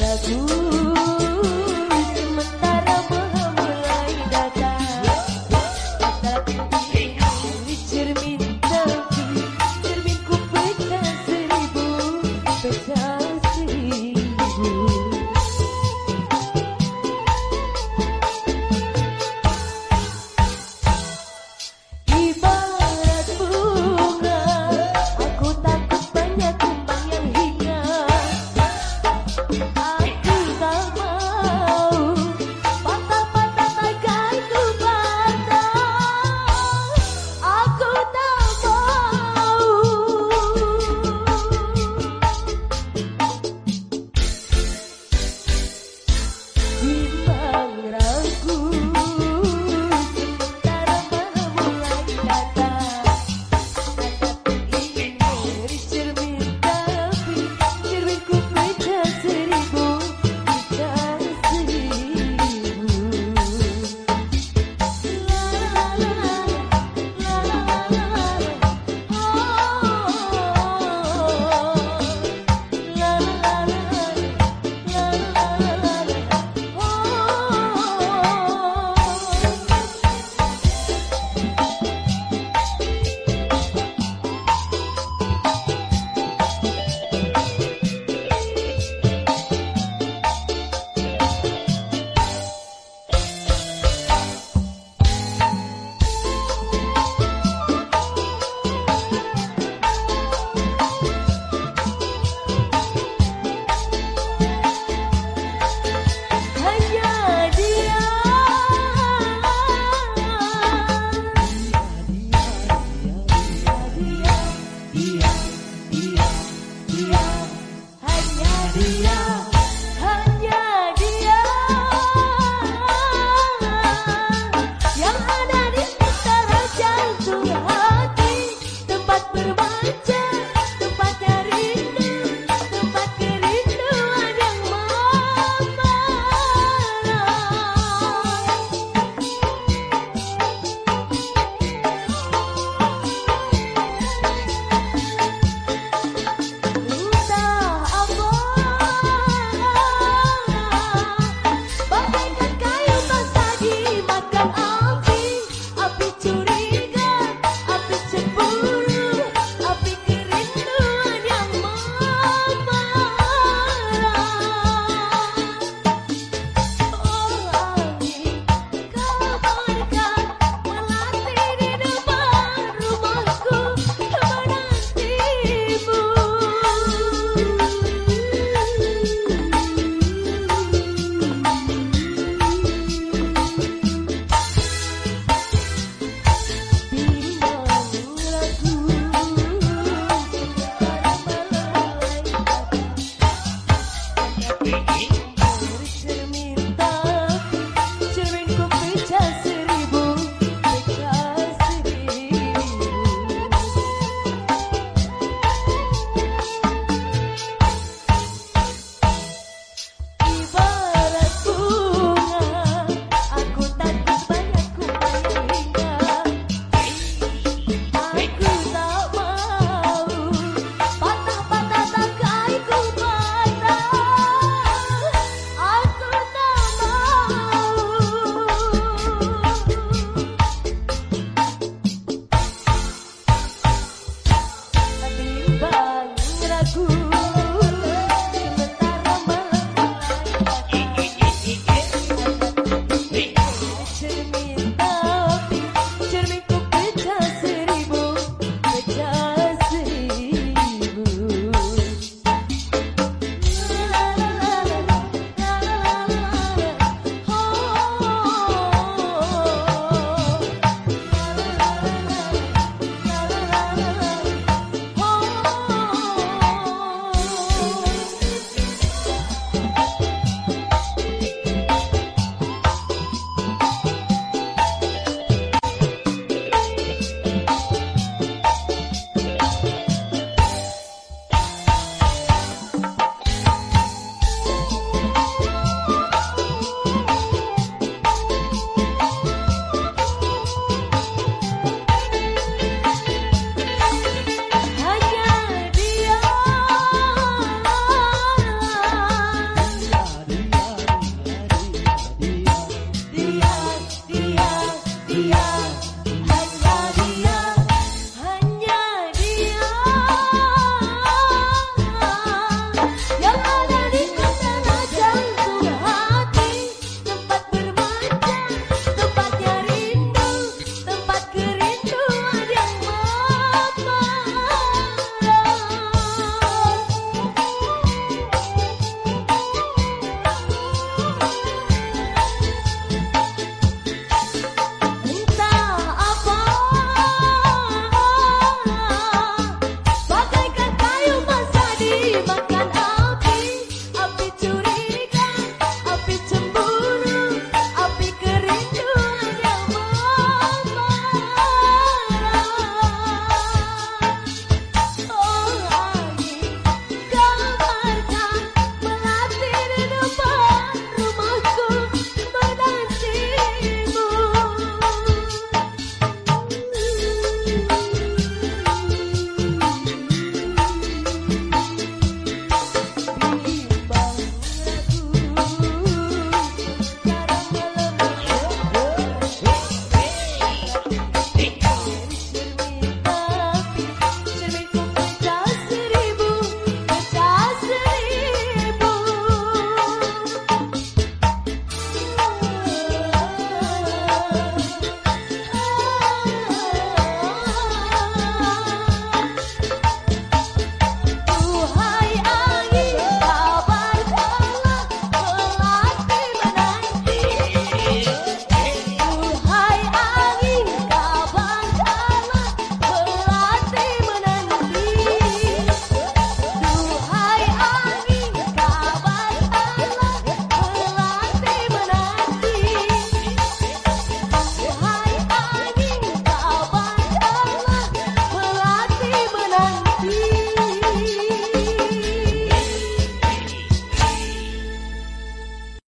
ragu Mm-hmm.